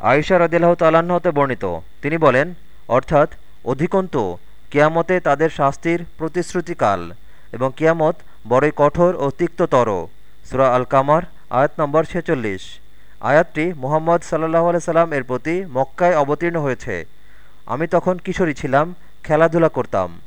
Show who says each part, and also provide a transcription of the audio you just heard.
Speaker 1: আয়েশা রদিল্লাহ হতে বর্ণিত। তিনি বলেন, অর্থাৎ, অধিকন্তু, কেয়ামতে তাদের শাস্তির প্রতিশ্রুতিকাল এবং কেয়ামত বড়ই কঠোর ও তিক্ততর। সুরা আল কামার আয়াত নম্বর ছেচল্লিশ। আয়াতটি মুহাম্মদ সাল্লাহ সাল্লাম এর প্রতি মক্কায় অবতীর্ণ হয়েছে। আমি তখন কিশোরী ছিলাম, খেলাধুলা করতাম।